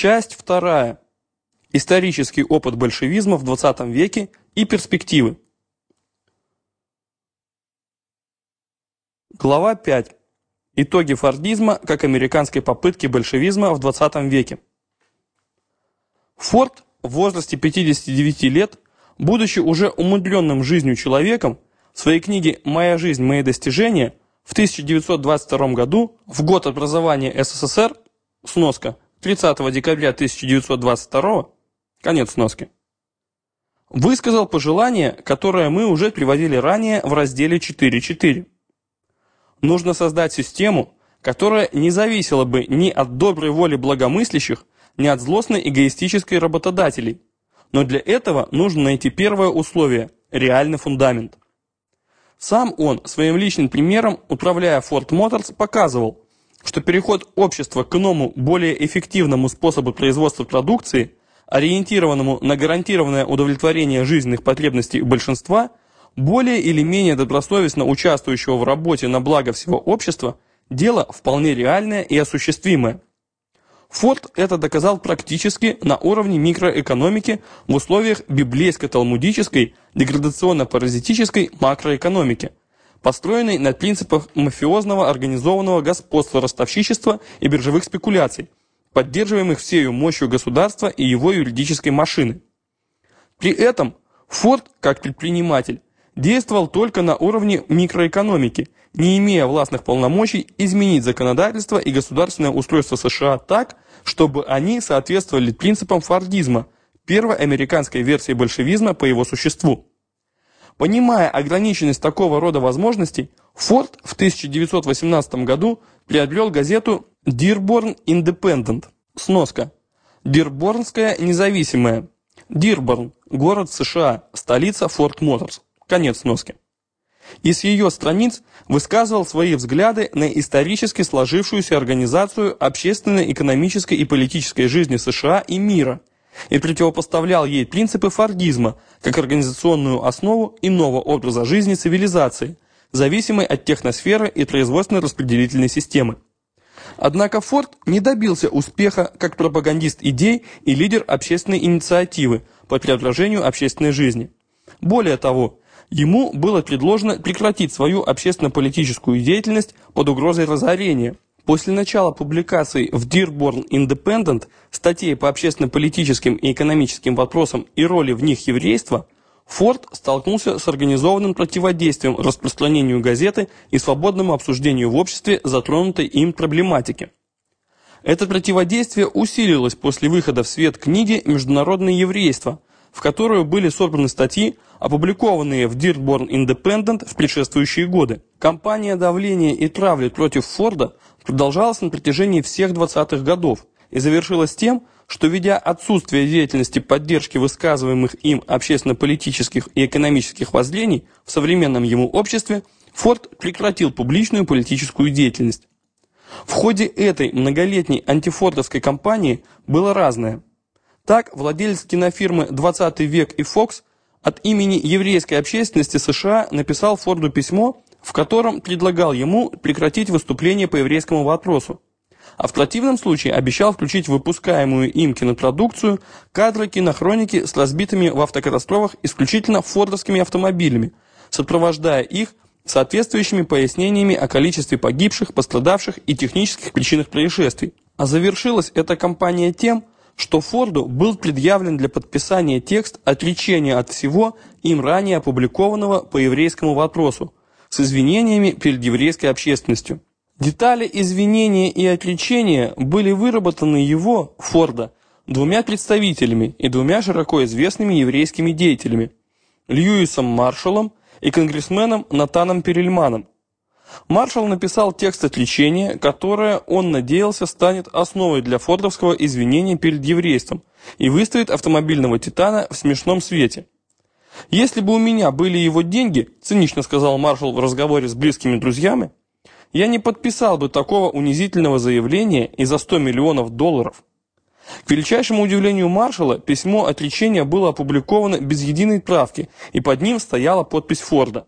Часть вторая. Исторический опыт большевизма в 20 веке и перспективы. Глава 5. Итоги фордизма как американской попытки большевизма в 20 веке. Форд в возрасте 59 лет, будучи уже умудренным жизнью человеком, в своей книге «Моя жизнь, мои достижения» в 1922 году, в год образования СССР, сноска, 30 декабря 1922, конец сноски, высказал пожелание, которое мы уже приводили ранее в разделе 4.4. Нужно создать систему, которая не зависела бы ни от доброй воли благомыслящих, ни от злостной эгоистической работодателей. Но для этого нужно найти первое условие – реальный фундамент. Сам он своим личным примером, управляя Ford Motors, показывал, что переход общества к иному, более эффективному способу производства продукции, ориентированному на гарантированное удовлетворение жизненных потребностей большинства, более или менее добросовестно участвующего в работе на благо всего общества, дело вполне реальное и осуществимое. Форд это доказал практически на уровне микроэкономики в условиях библейско-талмудической деградационно-паразитической макроэкономики, построенной на принципах мафиозного организованного господства ростовщичества и биржевых спекуляций, поддерживаемых всею мощью государства и его юридической машины. При этом Форд, как предприниматель, действовал только на уровне микроэкономики, не имея властных полномочий изменить законодательство и государственное устройство США так, чтобы они соответствовали принципам фордизма, первой американской версии большевизма по его существу. Понимая ограниченность такого рода возможностей, Форд в 1918 году приобрел газету Dearborn Independent. Сноска. Дирборнская независимая. Дирборн, город США, столица Форт Моторс. Конец сноски. И с ее страниц высказывал свои взгляды на исторически сложившуюся организацию общественной, экономической и политической жизни США и мира и противопоставлял ей принципы фордизма как организационную основу иного образа жизни цивилизации, зависимой от техносферы и производственно-распределительной системы. Однако Форд не добился успеха как пропагандист идей и лидер общественной инициативы по преображению общественной жизни. Более того, Ему было предложено прекратить свою общественно-политическую деятельность под угрозой разорения. После начала публикаций в Dearborn Independent статей по общественно-политическим и экономическим вопросам и роли в них еврейства, Форд столкнулся с организованным противодействием распространению газеты и свободному обсуждению в обществе затронутой им проблематики. Это противодействие усилилось после выхода в свет книги «Международное еврейство», в которую были собраны статьи, опубликованные в Dearborn Independent в предшествующие годы. Кампания давления и травли против Форда продолжалась на протяжении всех 20-х годов и завершилась тем, что, ведя отсутствие деятельности поддержки высказываемых им общественно-политических и экономических воззрений в современном ему обществе, Форд прекратил публичную политическую деятельность. В ходе этой многолетней антифордовской кампании было разное – так, владелец кинофирмы «20 век» и «Фокс» от имени еврейской общественности США написал Форду письмо, в котором предлагал ему прекратить выступление по еврейскому вопросу. А в противном случае обещал включить выпускаемую им кинопродукцию кадры кинохроники с разбитыми в автокатастрофах исключительно фордовскими автомобилями, сопровождая их соответствующими пояснениями о количестве погибших, пострадавших и технических причинах происшествий. А завершилась эта кампания тем, что Форду был предъявлен для подписания текст отречения от всего им ранее опубликованного по еврейскому вопросу с извинениями перед еврейской общественностью. Детали извинения и отречения были выработаны его, Форда, двумя представителями и двумя широко известными еврейскими деятелями – Льюисом Маршалом и конгрессменом Натаном Перельманом – Маршал написал текст отличения, которое он надеялся станет основой для фордовского извинения перед еврейством и выставит автомобильного титана в смешном свете. «Если бы у меня были его деньги», цинично сказал маршал в разговоре с близкими друзьями, «я не подписал бы такого унизительного заявления и за 100 миллионов долларов». К величайшему удивлению маршала, письмо отречения было опубликовано без единой правки, и под ним стояла подпись Форда.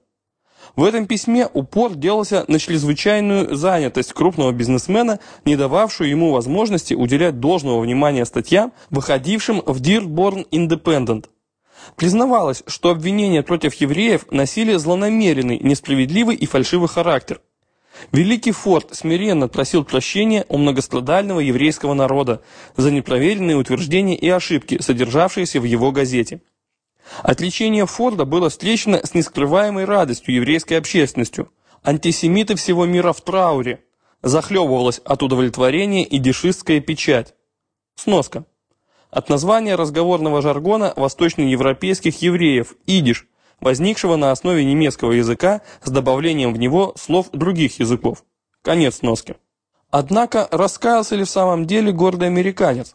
В этом письме упор делался на чрезвычайную занятость крупного бизнесмена, не дававшую ему возможности уделять должного внимания статьям, выходившим в Dearborn Independent. Признавалось, что обвинения против евреев носили злонамеренный, несправедливый и фальшивый характер. Великий Форд смиренно просил прощения у многострадального еврейского народа за непроверенные утверждения и ошибки, содержавшиеся в его газете. Отличение Форда было встречено с нескрываемой радостью еврейской общественностью. Антисемиты всего мира в трауре. Захлебывалась от удовлетворения и дешистская печать. Сноска. От названия разговорного жаргона восточноевропейских евреев «идиш», возникшего на основе немецкого языка с добавлением в него слов других языков. Конец сноски. Однако раскаялся ли в самом деле гордый американец?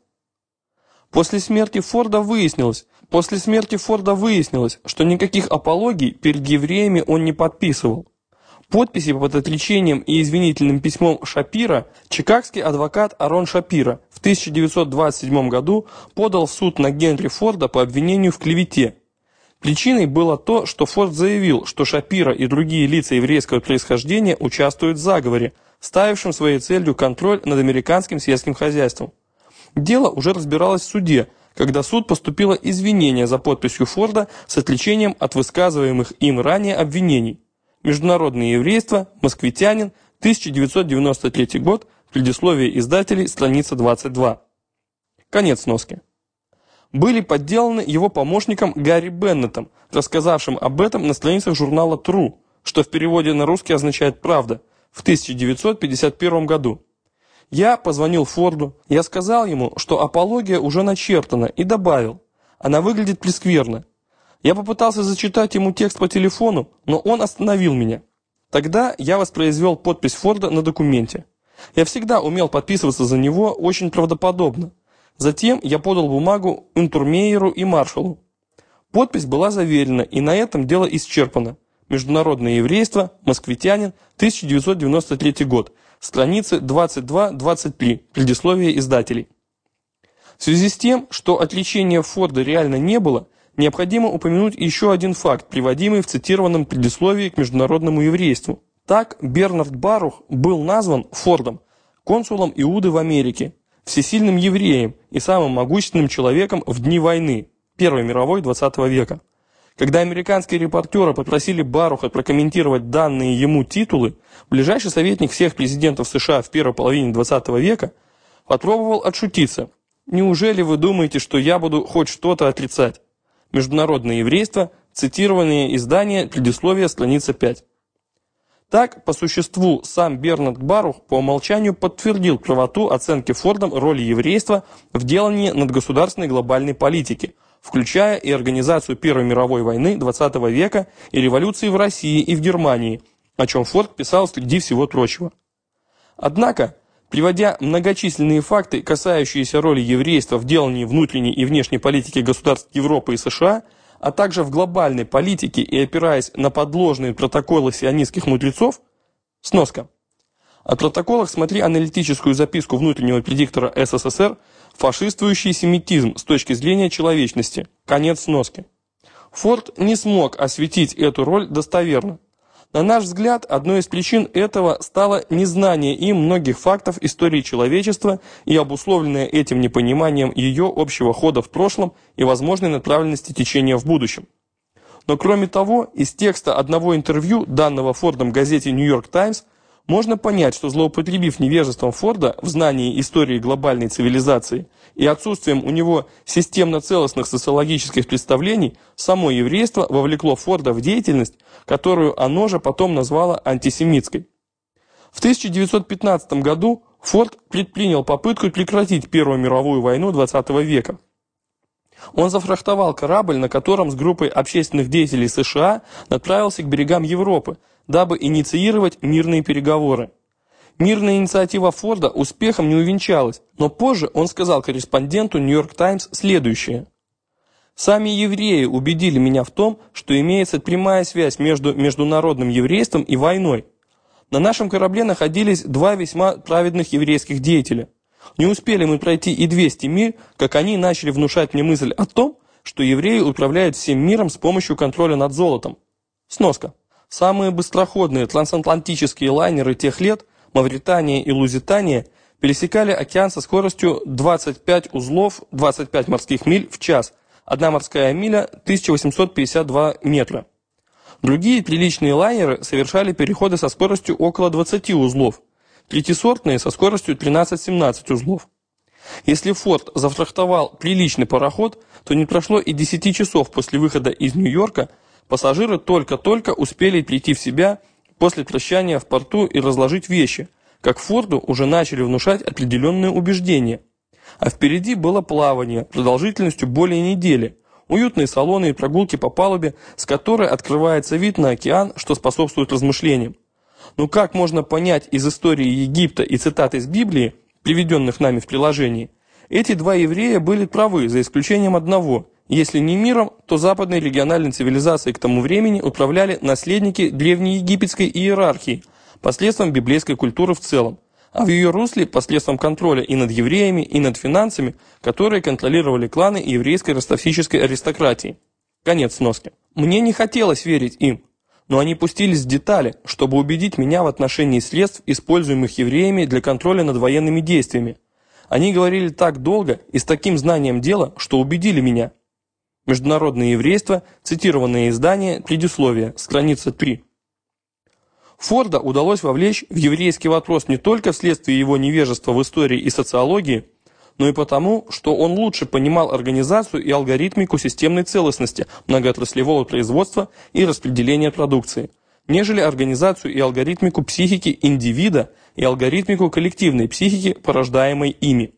После смерти Форда выяснилось, после смерти Форда выяснилось, что никаких апологий перед евреями он не подписывал. Подписи под отречением и извинительным письмом Шапира чикагский адвокат Арон Шапира в 1927 году подал в суд на Генри Форда по обвинению в клевете. Причиной было то, что Форд заявил, что Шапира и другие лица еврейского происхождения участвуют в заговоре, ставившем своей целью контроль над американским сельским хозяйством. Дело уже разбиралось в суде, когда суд поступило извинение за подписью Форда с отличением от высказываемых им ранее обвинений. Международное еврейство, москвитянин, 1993 год, предисловие издателей, страница 22. Конец носки. Были подделаны его помощником Гарри Беннетом, рассказавшим об этом на страницах журнала True, что в переводе на русский означает «правда», в 1951 году. Я позвонил Форду, я сказал ему, что апология уже начертана, и добавил, она выглядит прескверно. Я попытался зачитать ему текст по телефону, но он остановил меня. Тогда я воспроизвел подпись Форда на документе. Я всегда умел подписываться за него очень правдоподобно. Затем я подал бумагу Унтурмейеру и маршалу. Подпись была заверена, и на этом дело исчерпано. Международное еврейство, москвитянин, 1993 год, страницы 22-23, предисловие издателей. В связи с тем, что отличения Форда реально не было, необходимо упомянуть еще один факт, приводимый в цитированном предисловии к международному еврейству. Так Бернард Барух был назван Фордом, консулом Иуды в Америке, всесильным евреем и самым могущественным человеком в дни войны, Первой мировой 20 века. Когда американские репортеры попросили Баруха прокомментировать данные ему титулы, ближайший советник всех президентов США в первой половине 20 века попробовал отшутиться. «Неужели вы думаете, что я буду хоть что-то отрицать?» Международное еврейство, цитированные издания, предисловие, страница 5. Так, по существу, сам Бернард Барух по умолчанию подтвердил правоту оценки Фордом роли еврейства в делании надгосударственной глобальной политики – включая и организацию Первой мировой войны XX века и революции в России и в Германии, о чем Форд писал среди всего прочего. Однако, приводя многочисленные факты, касающиеся роли еврейства в делании внутренней и внешней политики государств Европы и США, а также в глобальной политике и опираясь на подложные протоколы сионистских мудрецов, сноска. О протоколах смотри аналитическую записку внутреннего предиктора СССР «Фашистующий семитизм с точки зрения человечности». Конец сноски. Форд не смог осветить эту роль достоверно. На наш взгляд, одной из причин этого стало незнание им многих фактов истории человечества и обусловленное этим непониманием ее общего хода в прошлом и возможной направленности течения в будущем. Но кроме того, из текста одного интервью, данного Фордом газете «Нью-Йорк Таймс», можно понять, что злоупотребив невежеством Форда в знании истории глобальной цивилизации и отсутствием у него системно-целостных социологических представлений, само еврейство вовлекло Форда в деятельность, которую оно же потом назвало антисемитской. В 1915 году Форд предпринял попытку прекратить Первую мировую войну XX века. Он зафрахтовал корабль, на котором с группой общественных деятелей США направился к берегам Европы, дабы инициировать мирные переговоры. Мирная инициатива Форда успехом не увенчалась, но позже он сказал корреспонденту «Нью-Йорк Таймс» следующее. «Сами евреи убедили меня в том, что имеется прямая связь между международным еврейством и войной. На нашем корабле находились два весьма праведных еврейских деятеля. Не успели мы пройти и 200 миль, как они начали внушать мне мысль о том, что евреи управляют всем миром с помощью контроля над золотом. Сноска. Самые быстроходные трансатлантические лайнеры тех лет, Мавритания и Лузитания, пересекали океан со скоростью 25 узлов, 25 морских миль в час, одна морская миля 1852 метра. Другие приличные лайнеры совершали переходы со скоростью около 20 узлов, третисортные со скоростью 13-17 узлов. Если Форд зафрахтовал приличный пароход, то не прошло и 10 часов после выхода из Нью-Йорка, пассажиры только-только успели прийти в себя после прощания в порту и разложить вещи, как Форду уже начали внушать определенные убеждения. А впереди было плавание продолжительностью более недели, уютные салоны и прогулки по палубе, с которой открывается вид на океан, что способствует размышлениям. Но как можно понять из истории Египта и цитат из Библии, приведенных нами в приложении, эти два еврея были правы, за исключением одного. Если не миром, то западной региональной цивилизацией к тому времени управляли наследники древнеегипетской иерархии, посредством библейской культуры в целом, а в ее русле посредством контроля и над евреями, и над финансами, которые контролировали кланы еврейской ростовсической аристократии. Конец сноски. Мне не хотелось верить им, но они пустились в детали, чтобы убедить меня в отношении средств, используемых евреями для контроля над военными действиями. Они говорили так долго и с таким знанием дела, что убедили меня. Международное еврейство, цитированное издание, предисловие, страница 3. Форда удалось вовлечь в еврейский вопрос не только вследствие его невежества в истории и социологии, но и потому, что он лучше понимал организацию и алгоритмику системной целостности многоотраслевого производства и распределения продукции, нежели организацию и алгоритмику психики индивида и алгоритмику коллективной психики, порождаемой ими.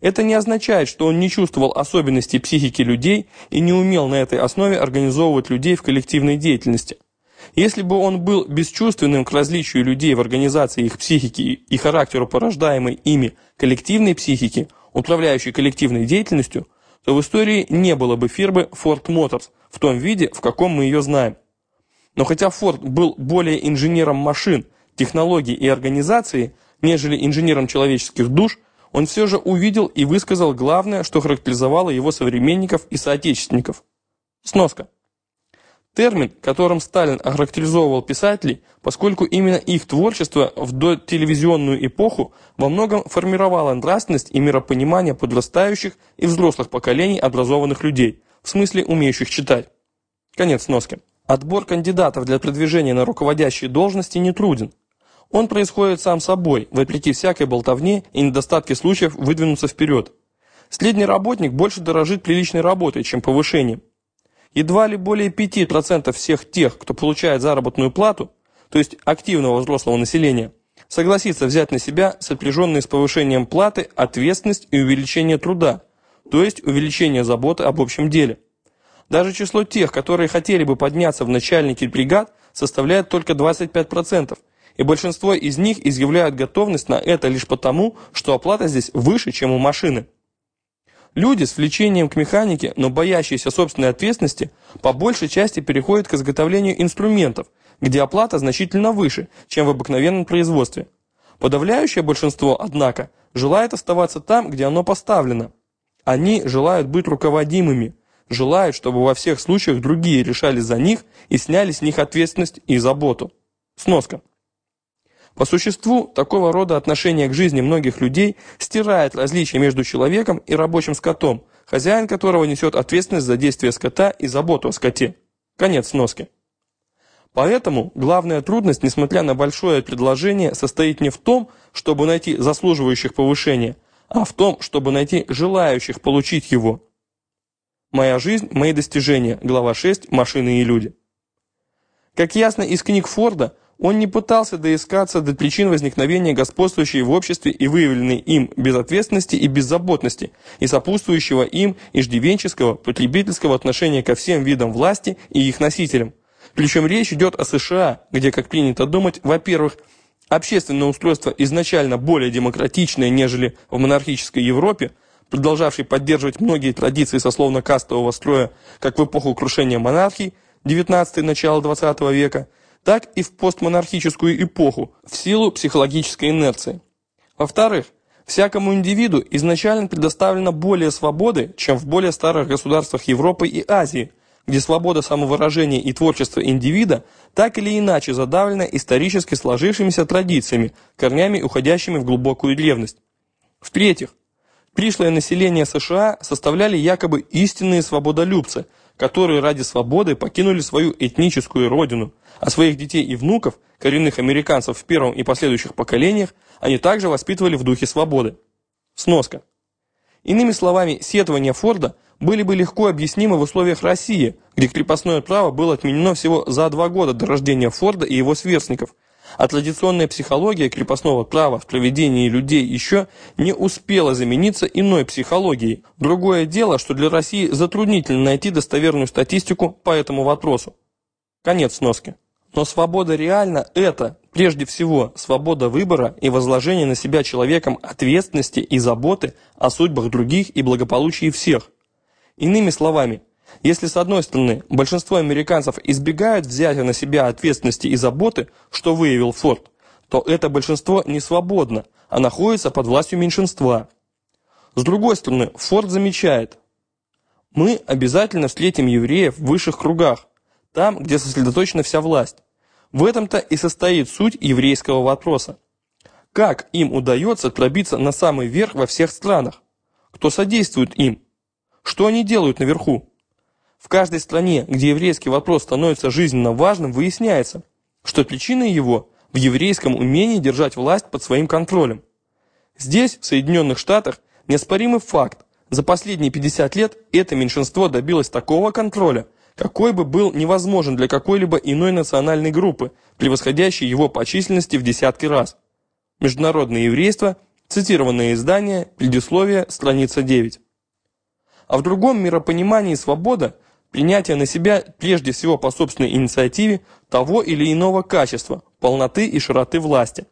Это не означает, что он не чувствовал особенностей психики людей и не умел на этой основе организовывать людей в коллективной деятельности – если бы он был бесчувственным к различию людей в организации их психики и характеру порождаемой ими коллективной психики, управляющей коллективной деятельностью, то в истории не было бы фирмы Ford Motors в том виде, в каком мы ее знаем. Но хотя Ford был более инженером машин, технологий и организации, нежели инженером человеческих душ, он все же увидел и высказал главное, что характеризовало его современников и соотечественников. Сноска. Термин, которым Сталин охарактеризовывал писателей, поскольку именно их творчество в дотелевизионную эпоху во многом формировало нравственность и миропонимание подрастающих и взрослых поколений образованных людей, в смысле умеющих читать. Конец сноски. Отбор кандидатов для продвижения на руководящие должности не труден. Он происходит сам собой, вопреки всякой болтовне и недостатке случаев выдвинуться вперед. Средний работник больше дорожит приличной работой, чем повышением. Едва ли более 5% всех тех, кто получает заработную плату, то есть активного взрослого населения, согласится взять на себя сопряженные с повышением платы ответственность и увеличение труда, то есть увеличение заботы об общем деле. Даже число тех, которые хотели бы подняться в начальники бригад, составляет только 25%, и большинство из них изъявляют готовность на это лишь потому, что оплата здесь выше, чем у машины. Люди с влечением к механике, но боящиеся собственной ответственности, по большей части переходят к изготовлению инструментов, где оплата значительно выше, чем в обыкновенном производстве. Подавляющее большинство, однако, желает оставаться там, где оно поставлено. Они желают быть руководимыми, желают, чтобы во всех случаях другие решали за них и сняли с них ответственность и заботу. Сноска. По существу, такого рода отношение к жизни многих людей стирает различия между человеком и рабочим скотом, хозяин которого несет ответственность за действия скота и заботу о скоте. Конец сноски. Поэтому главная трудность, несмотря на большое предложение, состоит не в том, чтобы найти заслуживающих повышения, а в том, чтобы найти желающих получить его. «Моя жизнь, мои достижения», глава 6, «Машины и люди». Как ясно из книг Форда, он не пытался доискаться до причин возникновения господствующей в обществе и выявленной им безответственности и беззаботности, и сопутствующего им иждивенческого потребительского отношения ко всем видам власти и их носителям. Причем речь идет о США, где, как принято думать, во-первых, общественное устройство изначально более демократичное, нежели в монархической Европе, продолжавшей поддерживать многие традиции сословно-кастового строя, как в эпоху крушения монархии, 19 начало 20 века, так и в постмонархическую эпоху в силу психологической инерции. Во-вторых, всякому индивиду изначально предоставлено более свободы, чем в более старых государствах Европы и Азии, где свобода самовыражения и творчества индивида так или иначе задавлена исторически сложившимися традициями, корнями, уходящими в глубокую древность. В-третьих, пришлое население США составляли якобы истинные свободолюбцы, которые ради свободы покинули свою этническую родину, а своих детей и внуков, коренных американцев в первом и последующих поколениях, они также воспитывали в духе свободы. Сноска. Иными словами, сетования Форда были бы легко объяснимы в условиях России, где крепостное право было отменено всего за два года до рождения Форда и его сверстников, а традиционная психология крепостного права в проведении людей еще не успела замениться иной психологией. Другое дело, что для России затруднительно найти достоверную статистику по этому вопросу. Конец сноски. Но свобода реально это, прежде всего, свобода выбора и возложения на себя человеком ответственности и заботы о судьбах других и благополучии всех. Иными словами, если с одной стороны большинство американцев избегают взятия на себя ответственности и заботы, что выявил Форд, то это большинство не свободно, а находится под властью меньшинства. С другой стороны, Форд замечает, мы обязательно встретим евреев в высших кругах, там, где сосредоточена вся власть. В этом-то и состоит суть еврейского вопроса. Как им удается пробиться на самый верх во всех странах? Кто содействует им? Что они делают наверху? В каждой стране, где еврейский вопрос становится жизненно важным, выясняется, что причиной его в еврейском умении держать власть под своим контролем. Здесь, в Соединенных Штатах, неоспоримый факт. За последние 50 лет это меньшинство добилось такого контроля – какой бы был невозможен для какой-либо иной национальной группы, превосходящей его по численности в десятки раз. Международное еврейство, цитированное издание, предисловие, страница 9. А в другом миропонимании свобода – принятие на себя прежде всего по собственной инициативе того или иного качества, полноты и широты власти.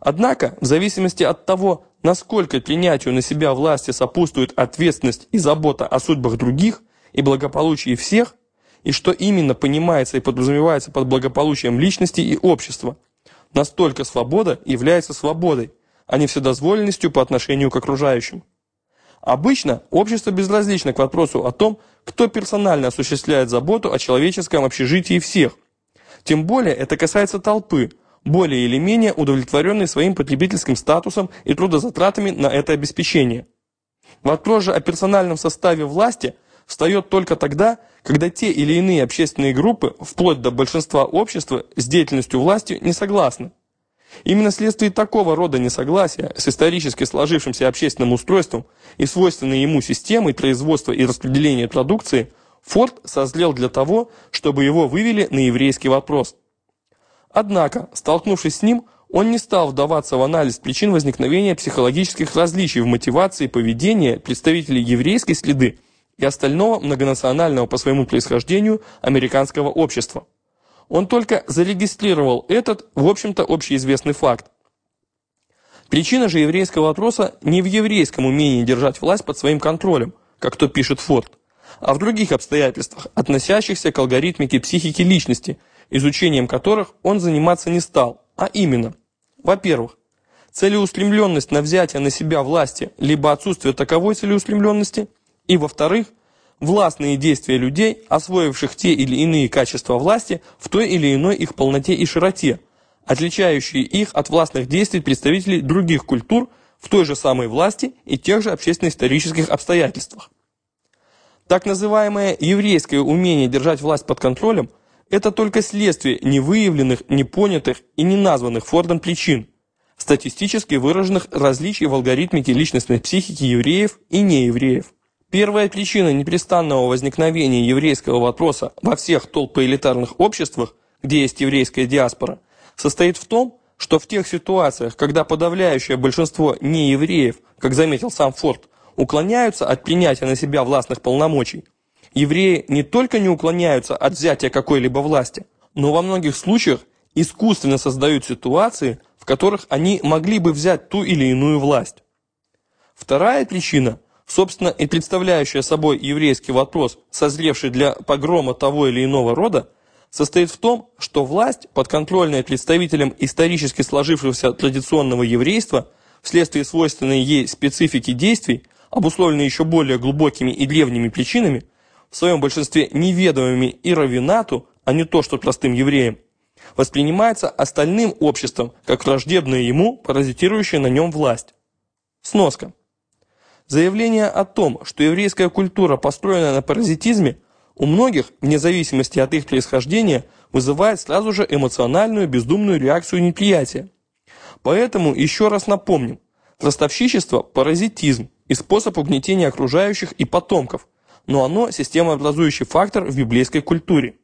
Однако, в зависимости от того, насколько принятию на себя власти сопутствует ответственность и забота о судьбах других – и благополучии всех, и что именно понимается и подразумевается под благополучием личности и общества. Настолько свобода является свободой, а не вседозволенностью по отношению к окружающим. Обычно общество безразлично к вопросу о том, кто персонально осуществляет заботу о человеческом общежитии всех. Тем более это касается толпы, более или менее удовлетворенной своим потребительским статусом и трудозатратами на это обеспечение. Вопрос же о персональном составе власти встает только тогда, когда те или иные общественные группы, вплоть до большинства общества, с деятельностью власти не согласны. Именно вследствие такого рода несогласия с исторически сложившимся общественным устройством и свойственной ему системой производства и распределения продукции Форд созрел для того, чтобы его вывели на еврейский вопрос. Однако, столкнувшись с ним, он не стал вдаваться в анализ причин возникновения психологических различий в мотивации поведения представителей еврейской среды и остального многонационального по своему происхождению американского общества. Он только зарегистрировал этот, в общем-то, общеизвестный факт. Причина же еврейского вопроса не в еврейском умении держать власть под своим контролем, как то пишет Форд, а в других обстоятельствах, относящихся к алгоритмике психики личности, изучением которых он заниматься не стал, а именно, во-первых, целеустремленность на взятие на себя власти, либо отсутствие таковой целеустремленности – и, во-вторых, властные действия людей, освоивших те или иные качества власти в той или иной их полноте и широте, отличающие их от властных действий представителей других культур в той же самой власти и тех же общественно-исторических обстоятельствах. Так называемое еврейское умение держать власть под контролем – это только следствие невыявленных, непонятых и неназванных Фордом причин, статистически выраженных различий в алгоритмике личностной психики евреев и неевреев. Первая причина непрестанного возникновения еврейского вопроса во всех толпоэлитарных обществах, где есть еврейская диаспора, состоит в том, что в тех ситуациях, когда подавляющее большинство неевреев, как заметил сам Форд, уклоняются от принятия на себя властных полномочий, евреи не только не уклоняются от взятия какой-либо власти, но во многих случаях искусственно создают ситуации, в которых они могли бы взять ту или иную власть. Вторая причина собственно и представляющая собой еврейский вопрос, созревший для погрома того или иного рода, состоит в том, что власть, подконтрольная представителям исторически сложившегося традиционного еврейства, вследствие свойственной ей специфики действий, обусловленной еще более глубокими и древними причинами, в своем большинстве неведомыми и равенату, а не то, что простым евреям, воспринимается остальным обществом как враждебная ему, паразитирующая на нем власть. Сноска. Заявление о том, что еврейская культура построена на паразитизме, у многих, вне зависимости от их происхождения, вызывает сразу же эмоциональную бездумную реакцию неприятия. Поэтому еще раз напомним, ростовщичество – паразитизм и способ угнетения окружающих и потомков, но оно – системообразующий фактор в библейской культуре.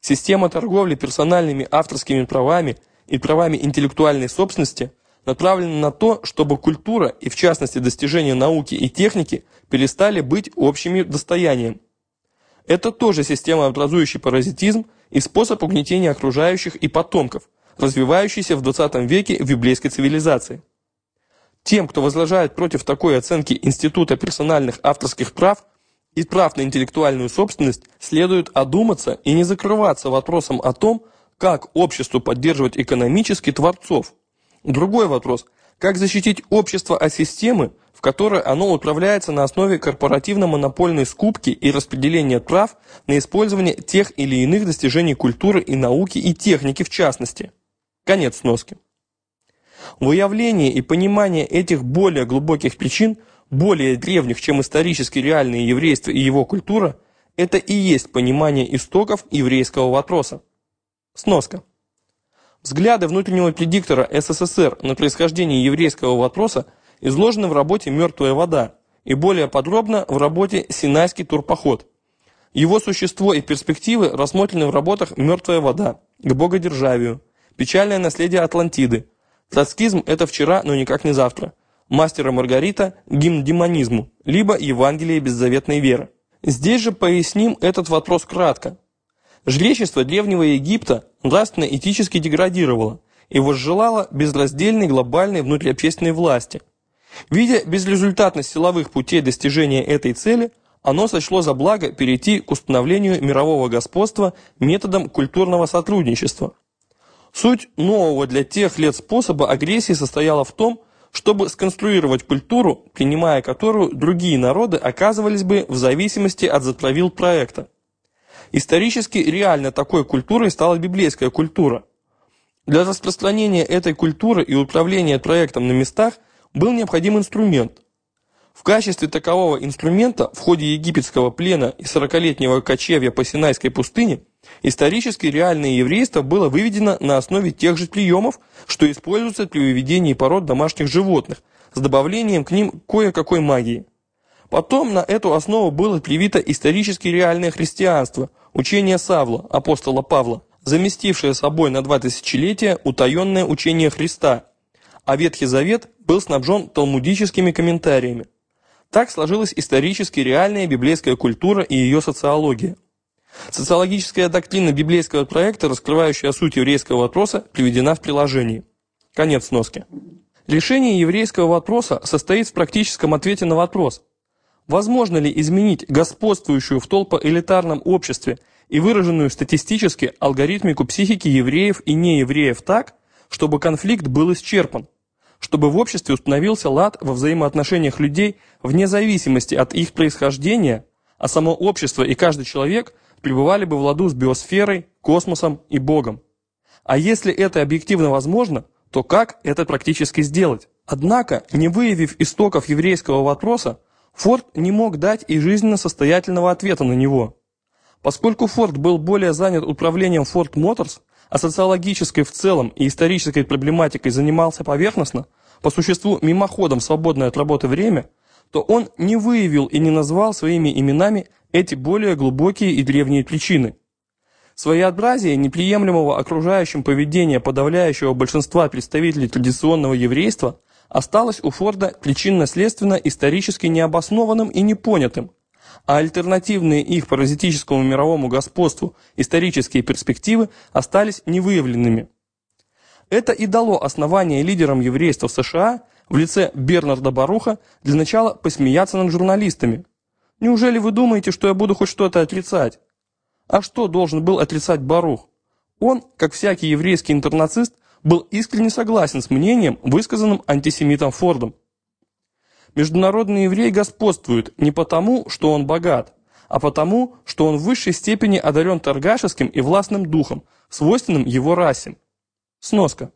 Система торговли персональными авторскими правами и правами интеллектуальной собственности направлена на то, чтобы культура и в частности достижения науки и техники перестали быть общими достоянием. Это тоже системообразующий паразитизм и способ угнетения окружающих и потомков, развивающийся в 20 веке в библейской цивилизации. Тем, кто возражает против такой оценки Института персональных авторских прав и прав на интеллектуальную собственность, следует одуматься и не закрываться вопросом о том, как обществу поддерживать экономически творцов. Другой вопрос – как защитить общество от системы, в которой оно управляется на основе корпоративно-монопольной скупки и распределения прав на использование тех или иных достижений культуры и науки и техники в частности. Конец сноски. Выявление и понимание этих более глубоких причин, более древних, чем исторически реальные еврейство и его культура, это и есть понимание истоков еврейского вопроса. Сноска. Взгляды внутреннего предиктора СССР на происхождение еврейского вопроса изложены в работе «Мертвая вода» и более подробно в работе «Синайский турпоход». Его существо и перспективы рассмотрены в работах «Мертвая вода», «К богодержавию», «Печальное наследие Атлантиды», Троцкизм – это вчера, но никак не завтра. Мастера Маргарита – гимн демонизму, либо Евангелие беззаветной веры. Здесь же поясним этот вопрос кратко. Жречество Древнего Египта нравственно-этически деградировало и возжелало безраздельной глобальной внутриобщественной власти. Видя безрезультатность силовых путей достижения этой цели, оно сочло за благо перейти к установлению мирового господства методом культурного сотрудничества – Суть нового для тех лет способа агрессии состояла в том, чтобы сконструировать культуру, принимая которую другие народы оказывались бы в зависимости от затравил проекта. Исторически реально такой культурой стала библейская культура. Для распространения этой культуры и управления проектом на местах был необходим инструмент. В качестве такового инструмента в ходе египетского плена и 40-летнего кочевья по Синайской пустыне – Исторически реальное еврейство было выведено на основе тех же приемов, что используются при выведении пород домашних животных, с добавлением к ним кое-какой магии. Потом на эту основу было привито исторически реальное христианство, учение Савла, апостола Павла, заместившее собой на два тысячелетия утаенное учение Христа, а Ветхий Завет был снабжен талмудическими комментариями. Так сложилась исторически реальная библейская культура и ее социология. Социологическая доктрина библейского проекта, раскрывающая суть еврейского вопроса, приведена в приложении. Конец сноски. Решение еврейского вопроса состоит в практическом ответе на вопрос, возможно ли изменить господствующую в толпоэлитарном обществе и выраженную статистически алгоритмику психики евреев и неевреев так, чтобы конфликт был исчерпан, чтобы в обществе установился лад во взаимоотношениях людей вне зависимости от их происхождения, а само общество и каждый человек пребывали бы в ладу с биосферой, космосом и Богом. А если это объективно возможно, то как это практически сделать? Однако, не выявив истоков еврейского вопроса, Форд не мог дать и жизненно состоятельного ответа на него. Поскольку Форд был более занят управлением Ford Motors, а социологической в целом и исторической проблематикой занимался поверхностно, по существу мимоходом свободное от работы время, то он не выявил и не назвал своими именами эти более глубокие и древние причины. Своеобразие неприемлемого окружающим поведения подавляющего большинства представителей традиционного еврейства осталось у Форда причинно-следственно исторически необоснованным и непонятым, а альтернативные их паразитическому мировому господству исторические перспективы остались невыявленными. Это и дало основание лидерам еврейства в США в лице Бернарда Баруха для начала посмеяться над журналистами. Неужели вы думаете, что я буду хоть что-то отрицать? А что должен был отрицать Барух? Он, как всякий еврейский интернацист, был искренне согласен с мнением, высказанным антисемитом Фордом. Международный еврей господствует не потому, что он богат, а потому, что он в высшей степени одарен торгашеским и властным духом, свойственным его расе. Сноска.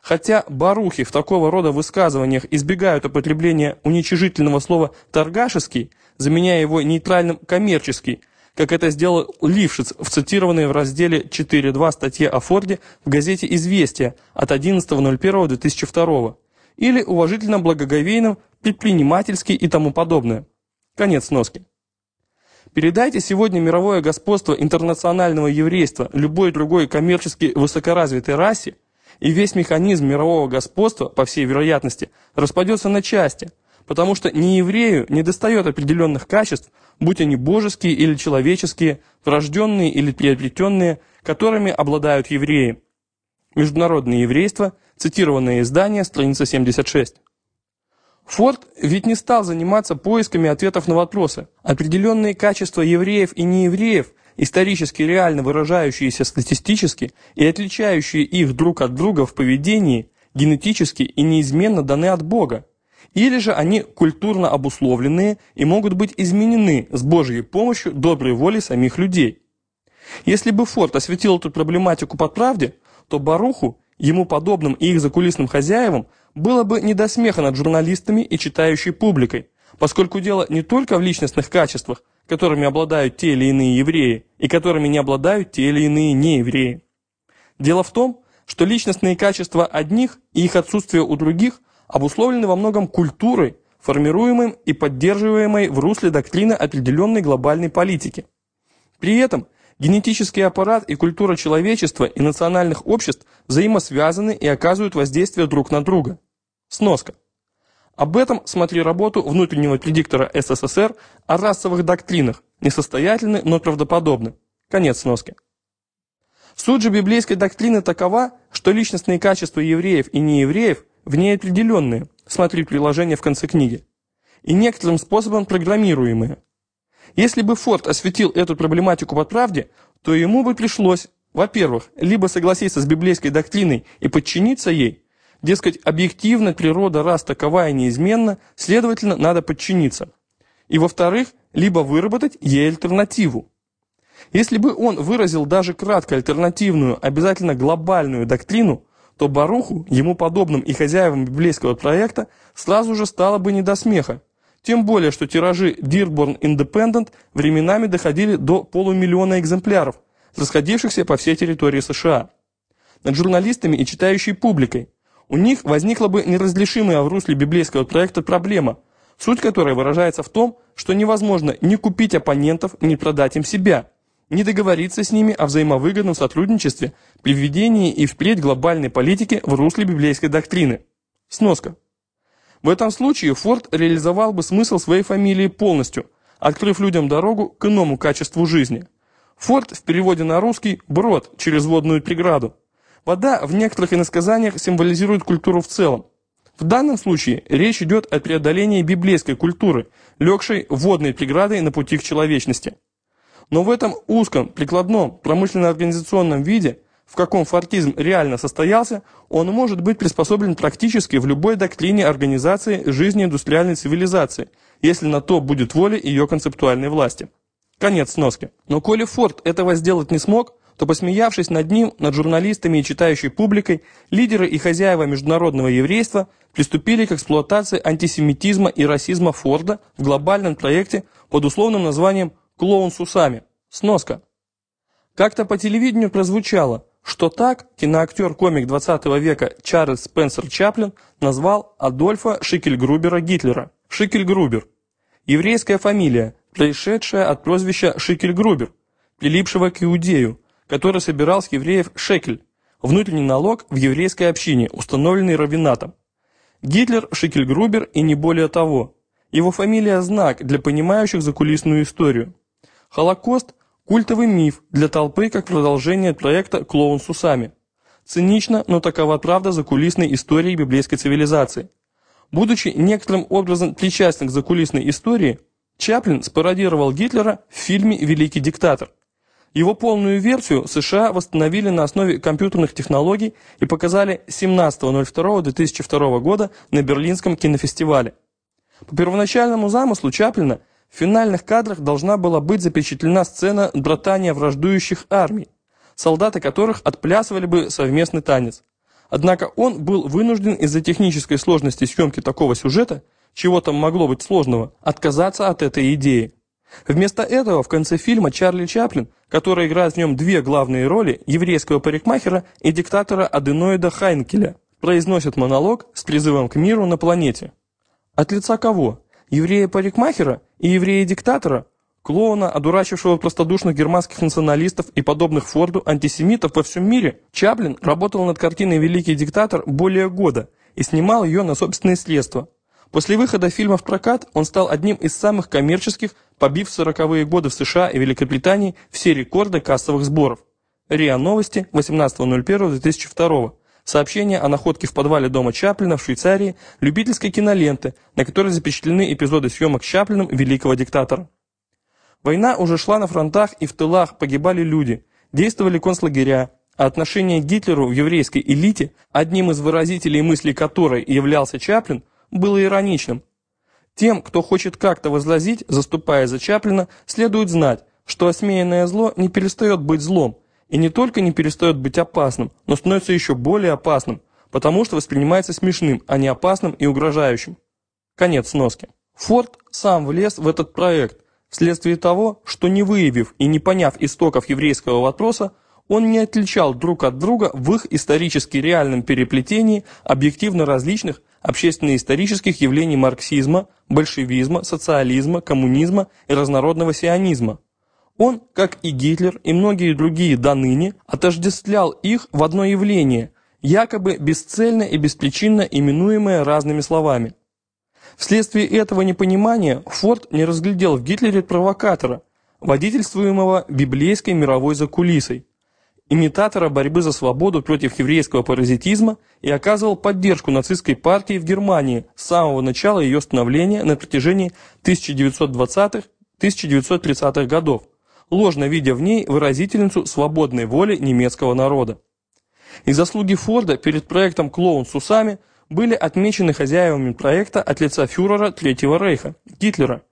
Хотя барухи в такого рода высказываниях избегают употребления уничижительного слова «торгашеский», заменяя его нейтральным «коммерческий», как это сделал Лившиц в цитированной в разделе 4.2 статье о Форде в газете «Известия» от 11.01.2002, или уважительно благоговейным, предпринимательский и тому подобное. Конец сноски. Передайте сегодня мировое господство интернационального еврейства любой другой коммерчески высокоразвитой расе, и весь механизм мирового господства, по всей вероятности, распадется на части, потому что ни еврею не достает определенных качеств, будь они божеские или человеческие, врожденные или приобретенные, которыми обладают евреи. Международное еврейство, цитированное издание, страница 76. Форд ведь не стал заниматься поисками ответов на вопросы. Определенные качества евреев и неевреев, исторически реально выражающиеся статистически и отличающие их друг от друга в поведении, генетически и неизменно даны от Бога. Или же они культурно обусловленные и могут быть изменены с Божьей помощью доброй воли самих людей. Если бы Форд осветил эту проблематику по правде, то Баруху, ему подобным и их закулисным хозяевам, было бы не до смеха над журналистами и читающей публикой, поскольку дело не только в личностных качествах, которыми обладают те или иные евреи, и которыми не обладают те или иные неевреи. Дело в том, что личностные качества одних и их отсутствие у других обусловлены во многом культурой, формируемой и поддерживаемой в русле доктрины определенной глобальной политики. При этом Генетический аппарат и культура человечества и национальных обществ взаимосвязаны и оказывают воздействие друг на друга. Сноска. Об этом смотри работу внутреннего предиктора СССР о расовых доктринах, несостоятельны, но правдоподобны. Конец сноски. Суть же библейской доктрины такова, что личностные качества евреев и неевреев в ней определенные, смотри приложение в конце книги, и некоторым способом программируемые. Если бы Форд осветил эту проблематику по правде, то ему бы пришлось, во-первых, либо согласиться с библейской доктриной и подчиниться ей, дескать, объективно природа раз такова и неизменна, следовательно, надо подчиниться. И во-вторых, либо выработать ей альтернативу. Если бы он выразил даже кратко альтернативную, обязательно глобальную доктрину, то Баруху, ему подобным и хозяевам библейского проекта, сразу же стало бы не до смеха, тем более, что тиражи Dearborn Independent временами доходили до полумиллиона экземпляров, расходившихся по всей территории США. Над журналистами и читающей публикой. У них возникла бы неразрешимая в русле библейского проекта проблема, суть которой выражается в том, что невозможно ни купить оппонентов, ни продать им себя, ни договориться с ними о взаимовыгодном сотрудничестве при введении и впредь глобальной политики в русле библейской доктрины. Сноска. В этом случае Форд реализовал бы смысл своей фамилии полностью, открыв людям дорогу к иному качеству жизни. Форд в переводе на русский «брод» через водную преграду. Вода в некоторых иносказаниях символизирует культуру в целом. В данном случае речь идет о преодолении библейской культуры, легшей водной преградой на пути к человечности. Но в этом узком, прикладном, промышленно-организационном виде в каком фортизм реально состоялся, он может быть приспособлен практически в любой доктрине организации жизни индустриальной цивилизации, если на то будет воля ее концептуальной власти. Конец сноски. Но коли Форд этого сделать не смог, то посмеявшись над ним, над журналистами и читающей публикой, лидеры и хозяева международного еврейства приступили к эксплуатации антисемитизма и расизма Форда в глобальном проекте под условным названием «Клоун с усами». Сноска. Как-то по телевидению прозвучало – что так киноактер-комик 20 века Чарльз Спенсер Чаплин назвал Адольфа Шикельгрубера Гитлера. Шикельгрубер. Еврейская фамилия, происшедшая от прозвища Шикельгрубер, прилипшего к иудею, который собирал с евреев шекель, внутренний налог в еврейской общине, установленный раввинатом. Гитлер – Шикельгрубер и не более того. Его фамилия – знак для понимающих закулисную историю. Холокост Культовый миф для толпы как продолжение проекта «Клоун с усами». Цинично, но такова правда закулисной истории библейской цивилизации. Будучи некоторым образом причастен к закулисной истории, Чаплин спародировал Гитлера в фильме «Великий диктатор». Его полную версию США восстановили на основе компьютерных технологий и показали 17.02.2002 года на Берлинском кинофестивале. По первоначальному замыслу Чаплина – В финальных кадрах должна была быть запечатлена сцена братания враждующих армий, солдаты которых отплясывали бы совместный танец. Однако он был вынужден из-за технической сложности съемки такого сюжета, чего там могло быть сложного, отказаться от этой идеи. Вместо этого в конце фильма Чарли Чаплин, который играет в нем две главные роли, еврейского парикмахера и диктатора Аденоида Хайнкеля, произносит монолог с призывом к миру на планете. От лица кого? Еврея-парикмахера и еврея-диктатора? Клоуна, одурачившего простодушных германских националистов и подобных Форду антисемитов во всем мире, Чаплин работал над картиной «Великий диктатор» более года и снимал ее на собственные средства. После выхода фильма в прокат он стал одним из самых коммерческих, побив в 40-е годы в США и Великобритании все рекорды кассовых сборов. РИА Новости 18.01.2002. Сообщение о находке в подвале дома Чаплина в Швейцарии любительской киноленты, на которой запечатлены эпизоды съемок Чаплиным «Великого диктатора». Война уже шла на фронтах и в тылах погибали люди, действовали концлагеря, а отношение к Гитлеру в еврейской элите, одним из выразителей мыслей которой являлся Чаплин, было ироничным. Тем, кто хочет как-то возлазить, заступая за Чаплина, следует знать, что осмеянное зло не перестает быть злом, и не только не перестает быть опасным, но становится еще более опасным, потому что воспринимается смешным, а не опасным и угрожающим. Конец сноски. Форд сам влез в этот проект, вследствие того, что не выявив и не поняв истоков еврейского вопроса, он не отличал друг от друга в их исторически реальном переплетении объективно различных общественно-исторических явлений марксизма, большевизма, социализма, коммунизма и разнородного сионизма. Он, как и Гитлер и многие другие до ныне, отождествлял их в одно явление, якобы бесцельно и беспричинно именуемое разными словами. Вследствие этого непонимания Форд не разглядел в Гитлере провокатора, водительствуемого библейской мировой закулисой, имитатора борьбы за свободу против еврейского паразитизма и оказывал поддержку нацистской партии в Германии с самого начала ее становления на протяжении 1920-1930-х годов, ложно видя в ней выразительницу свободной воли немецкого народа. И заслуги Форда перед проектом «Клоун с усами» были отмечены хозяевами проекта от лица фюрера Третьего Рейха, Гитлера.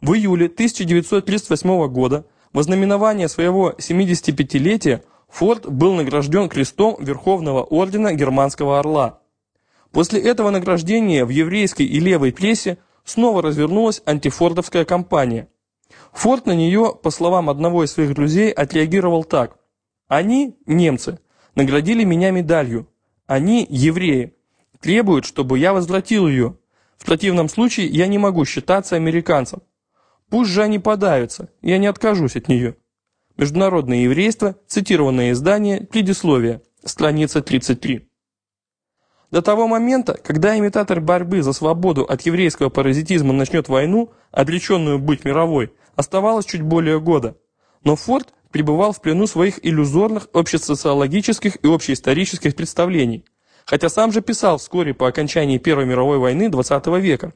В июле 1938 года во знаменование своего 75-летия Форд был награжден крестом Верховного Ордена Германского Орла. После этого награждения в еврейской и левой прессе снова развернулась антифордовская кампания. Форд на нее, по словам одного из своих друзей, отреагировал так. «Они, немцы, наградили меня медалью. Они, евреи, требуют, чтобы я возвратил ее. В противном случае я не могу считаться американцем. Пусть же они подавятся, я не откажусь от нее. Международное еврейство, цитированное издание, предисловие, страница 33. До того момента, когда имитатор борьбы за свободу от еврейского паразитизма начнет войну, обреченную быть мировой, оставалось чуть более года. Но Форд пребывал в плену своих иллюзорных общесоциологических и общеисторических представлений хотя сам же писал вскоре по окончании Первой мировой войны XX века.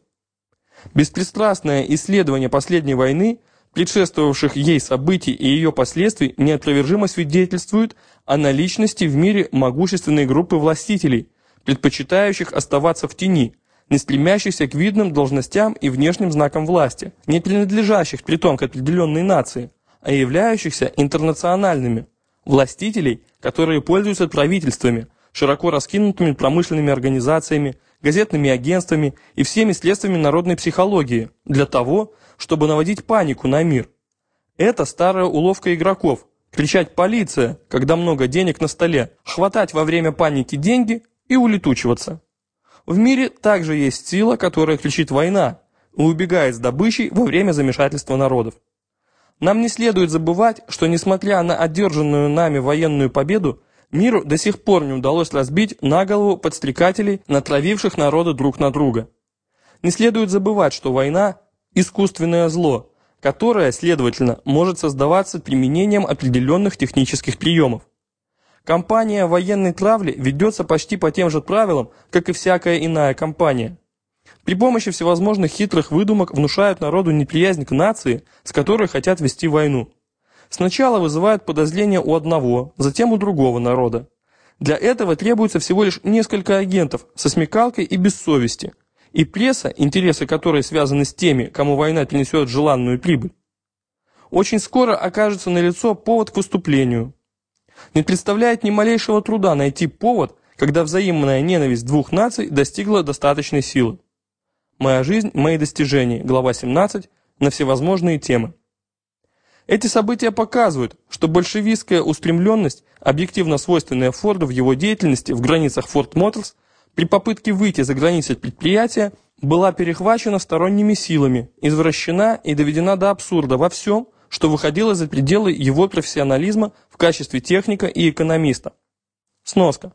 Беспристрастное исследование последней войны, предшествовавших ей событий и ее последствий неопровержимо свидетельствует о наличности в мире могущественной группы властителей, предпочитающих оставаться в тени, не стремящихся к видным должностям и внешним знакам власти, не принадлежащих притом к определенной нации, а являющихся интернациональными, властителей, которые пользуются правительствами, широко раскинутыми промышленными организациями, газетными агентствами и всеми следствиями народной психологии для того, чтобы наводить панику на мир. Это старая уловка игроков – кричать «полиция», когда много денег на столе, хватать во время паники деньги и улетучиваться. В мире также есть сила, которая кричит «война» и убегает с добычей во время замешательства народов. Нам не следует забывать, что несмотря на одержанную нами военную победу, Миру до сих пор не удалось разбить на голову подстрекателей, натравивших народы друг на друга. Не следует забывать, что война – искусственное зло, которое, следовательно, может создаваться применением определенных технических приемов. Компания военной травли ведется почти по тем же правилам, как и всякая иная компания. При помощи всевозможных хитрых выдумок внушают народу неприязнь к нации, с которой хотят вести войну. Сначала вызывают подозрения у одного, затем у другого народа. Для этого требуется всего лишь несколько агентов со смекалкой и без совести. и пресса, интересы которой связаны с теми, кому война принесет желанную прибыль, очень скоро окажется налицо повод к выступлению. Не представляет ни малейшего труда найти повод, когда взаимная ненависть двух наций достигла достаточной силы. «Моя жизнь, мои достижения», глава 17, на всевозможные темы. Эти события показывают, что большевистская устремленность, объективно свойственная Форду в его деятельности в границах Ford Motors, при попытке выйти за границы предприятия, была перехвачена сторонними силами, извращена и доведена до абсурда во всем, что выходило за пределы его профессионализма в качестве техника и экономиста. Сноска.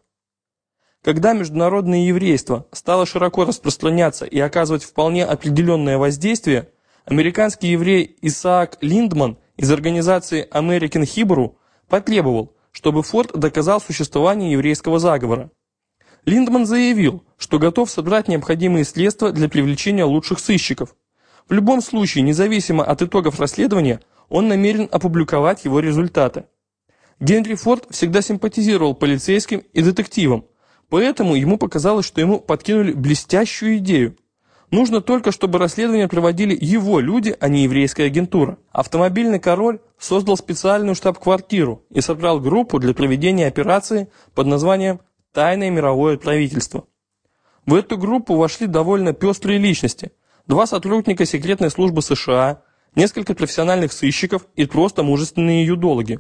Когда международное еврейство стало широко распространяться и оказывать вполне определенное воздействие, американский еврей Исаак Линдман из организации American Hebrew потребовал, чтобы Форд доказал существование еврейского заговора. Линдман заявил, что готов собрать необходимые средства для привлечения лучших сыщиков. В любом случае, независимо от итогов расследования, он намерен опубликовать его результаты. Генри Форд всегда симпатизировал полицейским и детективам, поэтому ему показалось, что ему подкинули блестящую идею. Нужно только, чтобы расследование проводили его люди, а не еврейская агентура. Автомобильный король создал специальную штаб-квартиру и собрал группу для проведения операции под названием «Тайное мировое правительство». В эту группу вошли довольно пестрые личности. Два сотрудника секретной службы США, несколько профессиональных сыщиков и просто мужественные юдологи.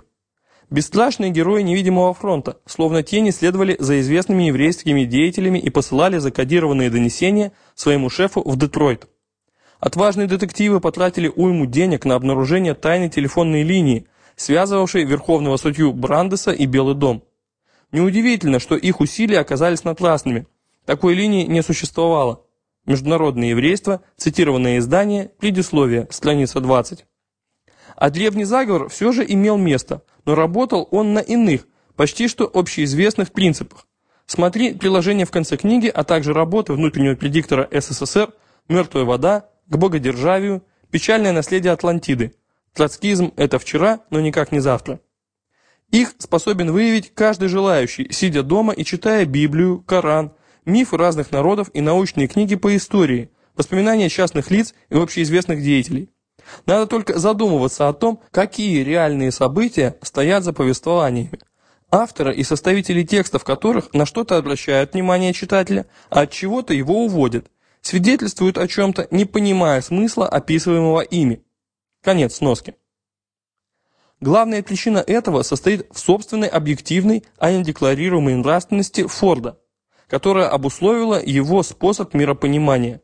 Бесстрашные герои невидимого фронта, словно тени следовали за известными еврейскими деятелями и посылали закодированные донесения своему шефу в Детройт. Отважные детективы потратили уйму денег на обнаружение тайной телефонной линии, связывавшей верховного судью Брандеса и Белый дом. Неудивительно, что их усилия оказались напрасными. Такой линии не существовало. Международное еврейство, цитированное издание, предисловие, страница 20. А древний заговор все же имел место, но работал он на иных, почти что общеизвестных принципах. Смотри приложение в конце книги, а также работы внутреннего предиктора СССР «Мертвая вода», «К богодержавию», «Печальное наследие Атлантиды». Троцкизм – это вчера, но никак не завтра. Их способен выявить каждый желающий, сидя дома и читая Библию, Коран, мифы разных народов и научные книги по истории, воспоминания частных лиц и общеизвестных деятелей. Надо только задумываться о том, какие реальные события стоят за повествованиями. Авторы и составители текстов которых на что-то обращают внимание читателя, а от чего-то его уводят, свидетельствуют о чем-то, не понимая смысла описываемого ими. Конец сноски. Главная причина этого состоит в собственной объективной, а не декларируемой нравственности Форда, которая обусловила его способ миропонимания.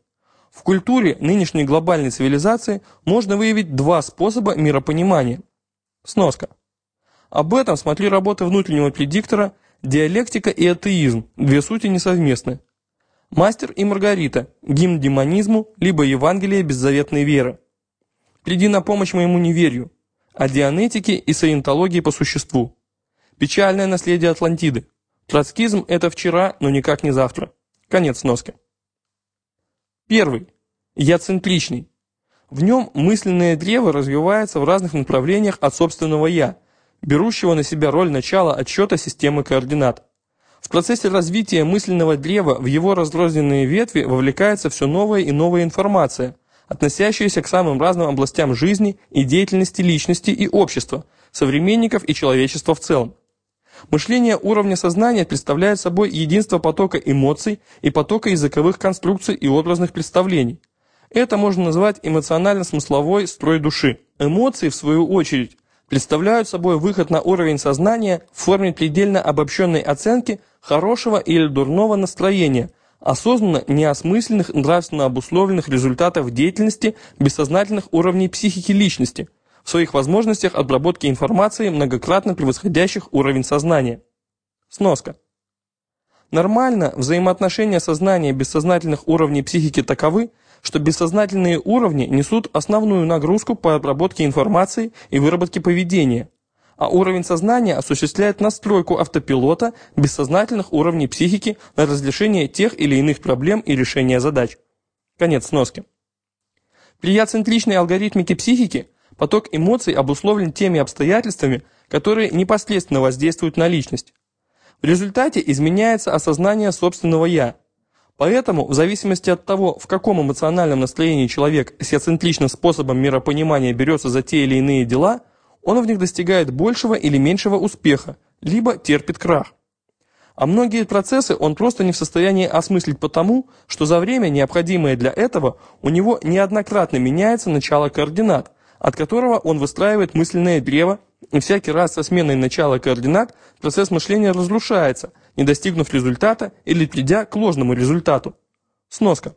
В культуре нынешней глобальной цивилизации можно выявить два способа миропонимания. Сноска. Об этом смотри работы внутреннего предиктора «Диалектика и атеизм. Две сути несовместны». «Мастер и Маргарита. Гимн демонизму, либо Евангелие беззаветной веры». «Приди на помощь моему неверию» о дианетике и саентологии по существу. Печальное наследие Атлантиды. Троцкизм – это вчера, но никак не завтра. Конец сноски. Первый. Я центричный. В нем мысленное древо развивается в разных направлениях от собственного «я», берущего на себя роль начала отсчета системы координат. В процессе развития мысленного древа в его разрозненные ветви вовлекается все новая и новая информация – относящиеся к самым разным областям жизни и деятельности личности и общества, современников и человечества в целом. Мышление уровня сознания представляет собой единство потока эмоций и потока языковых конструкций и образных представлений. Это можно назвать эмоционально-смысловой строй души. Эмоции, в свою очередь, представляют собой выход на уровень сознания в форме предельно обобщенной оценки хорошего или дурного настроения, осознанно неосмысленных нравственно обусловленных результатов деятельности бессознательных уровней психики личности, своих возможностях обработки информации, многократно превосходящих уровень сознания. Сноска. Нормально взаимоотношения сознания бессознательных уровней психики таковы, что бессознательные уровни несут основную нагрузку по обработке информации и выработке поведения – а уровень сознания осуществляет настройку автопилота бессознательных уровней психики на разрешение тех или иных проблем и решение задач. Конец сноски. При яцентричной алгоритмике психики поток эмоций обусловлен теми обстоятельствами, которые непосредственно воздействуют на личность. В результате изменяется осознание собственного «я». Поэтому, в зависимости от того, в каком эмоциональном настроении человек с яцентричным способом миропонимания берется за те или иные дела, он в них достигает большего или меньшего успеха, либо терпит крах. А многие процессы он просто не в состоянии осмыслить потому, что за время, необходимое для этого, у него неоднократно меняется начало координат, от которого он выстраивает мысленное древо, и всякий раз со сменой начала координат процесс мышления разрушается, не достигнув результата или придя к ложному результату. Сноска.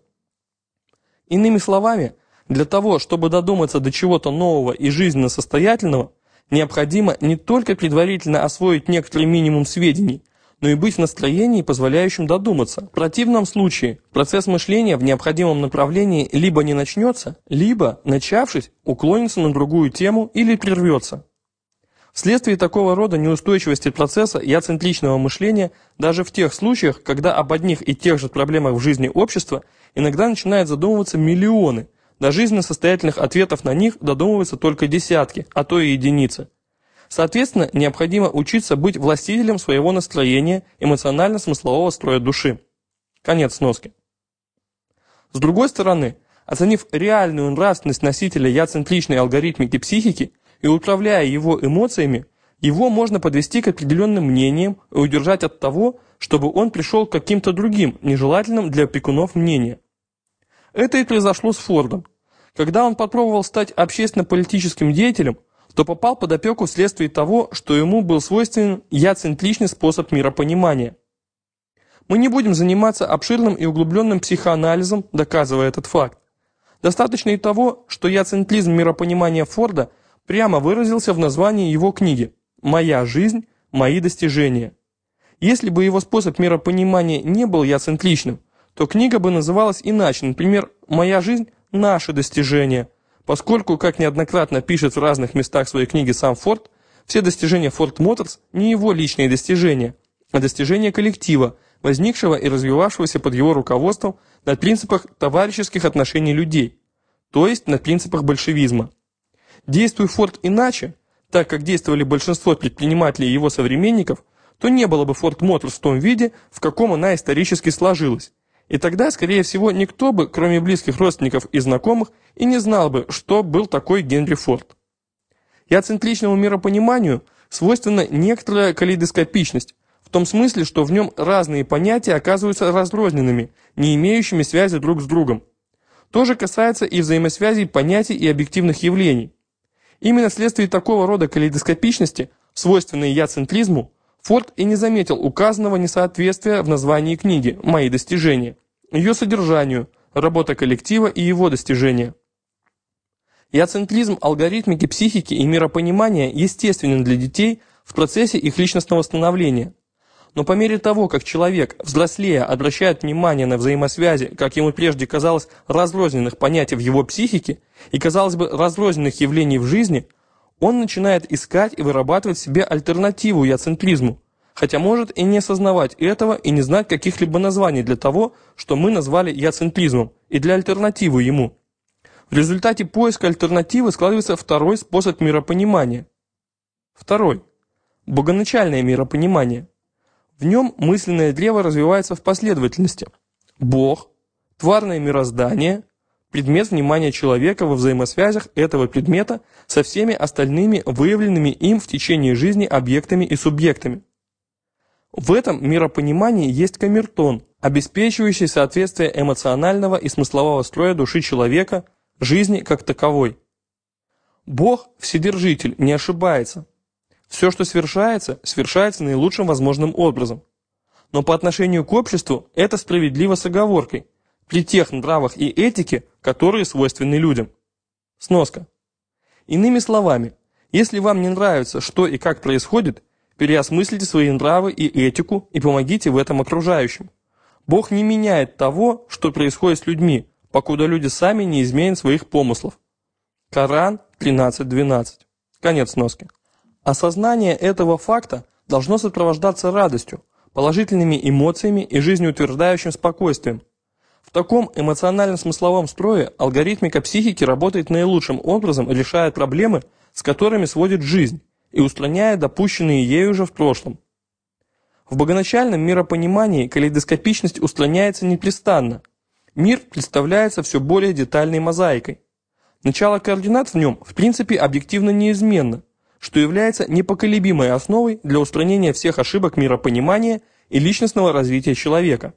Иными словами, для того, чтобы додуматься до чего-то нового и жизненно состоятельного, необходимо не только предварительно освоить некоторый минимум сведений, но и быть в настроении, позволяющем додуматься. В противном случае процесс мышления в необходимом направлении либо не начнется, либо, начавшись, уклонится на другую тему или прервется. Вследствие такого рода неустойчивости процесса яцентричного мышления даже в тех случаях, когда об одних и тех же проблемах в жизни общества иногда начинают задумываться миллионы, до жизненно состоятельных ответов на них додумываются только десятки, а то и единицы. Соответственно, необходимо учиться быть властителем своего настроения, эмоционально-смыслового строя души. Конец сноски. С другой стороны, оценив реальную нравственность носителя яцентричной алгоритмики психики и управляя его эмоциями, его можно подвести к определенным мнениям и удержать от того, чтобы он пришел к каким-то другим, нежелательным для опекунов мнениям. Это и произошло с Фордом. Когда он попробовал стать общественно-политическим деятелем, то попал под опеку вследствие того, что ему был свойственен яцентричный способ миропонимания. Мы не будем заниматься обширным и углубленным психоанализом, доказывая этот факт. Достаточно и того, что яцентризм миропонимания Форда прямо выразился в названии его книги «Моя жизнь, мои достижения». Если бы его способ миропонимания не был яцентричным, то книга бы называлась иначе, например, «Моя жизнь, наши достижения», Поскольку, как неоднократно пишет в разных местах своей книги сам Форд, все достижения Ford Motors не его личные достижения, а достижения коллектива, возникшего и развивавшегося под его руководством на принципах товарищеских отношений людей, то есть на принципах большевизма. Действуя Форд иначе, так как действовали большинство предпринимателей и его современников, то не было бы Ford Motors в том виде, в каком она исторически сложилась, и тогда, скорее всего, никто бы, кроме близких родственников и знакомых, и не знал бы, что был такой Генри Форд. Яцентричному миропониманию свойственна некоторая калейдоскопичность, в том смысле, что в нем разные понятия оказываются разрозненными, не имеющими связи друг с другом. То же касается и взаимосвязей понятий и объективных явлений. Именно вследствие такого рода калейдоскопичности, свойственной яцентризму, Форд и не заметил указанного несоответствия в названии книги «Мои достижения», ее содержанию, работа коллектива и его достижения. Яцентризм алгоритмики психики и миропонимания естественен для детей в процессе их личностного становления. Но по мере того, как человек, взрослея, обращает внимание на взаимосвязи, как ему прежде казалось, разрозненных понятий в его психике и, казалось бы, разрозненных явлений в жизни – он начинает искать и вырабатывать себе альтернативу яцентризму, хотя может и не осознавать этого и не знать каких-либо названий для того, что мы назвали яцентризмом, и для альтернативы ему. В результате поиска альтернативы складывается второй способ миропонимания. Второй. Богоначальное миропонимание. В нем мысленное древо развивается в последовательности. Бог, тварное мироздание, предмет внимания человека во взаимосвязях этого предмета со всеми остальными выявленными им в течение жизни объектами и субъектами. В этом миропонимании есть камертон, обеспечивающий соответствие эмоционального и смыслового строя души человека, жизни как таковой. Бог, Вседержитель, не ошибается. Все, что свершается, свершается наилучшим возможным образом. Но по отношению к обществу это справедливо с оговоркой – при тех нравах и этике, которые свойственны людям. Сноска. Иными словами, если вам не нравится, что и как происходит, переосмыслите свои нравы и этику и помогите в этом окружающим. Бог не меняет того, что происходит с людьми, покуда люди сами не изменят своих помыслов. Коран 13.12. Конец сноски. Осознание этого факта должно сопровождаться радостью, положительными эмоциями и жизнеутверждающим спокойствием, в таком эмоционально-смысловом строе алгоритмика психики работает наилучшим образом, решая проблемы, с которыми сводит жизнь, и устраняя допущенные ею уже в прошлом. В богоначальном миропонимании калейдоскопичность устраняется непрестанно. Мир представляется все более детальной мозаикой. Начало координат в нем в принципе объективно неизменно, что является непоколебимой основой для устранения всех ошибок миропонимания и личностного развития человека.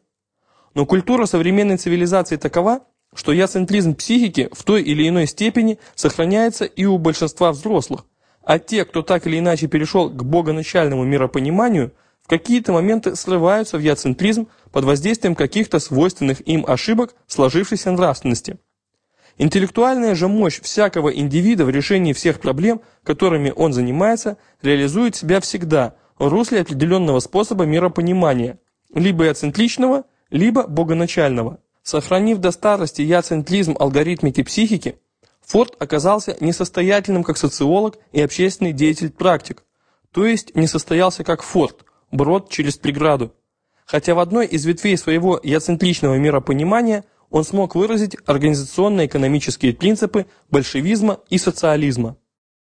Но культура современной цивилизации такова, что яцентризм психики в той или иной степени сохраняется и у большинства взрослых, а те, кто так или иначе перешел к богоначальному миропониманию, в какие-то моменты срываются в яцентризм под воздействием каких-то свойственных им ошибок сложившейся нравственности. Интеллектуальная же мощь всякого индивида в решении всех проблем, которыми он занимается, реализует себя всегда в русле определенного способа миропонимания, либо яцентричного, либо богоначального. Сохранив до старости яцентризм алгоритмики психики, Форд оказался несостоятельным как социолог и общественный деятель-практик, то есть не состоялся как Форд, брод через преграду. Хотя в одной из ветвей своего яцентричного миропонимания он смог выразить организационно-экономические принципы большевизма и социализма.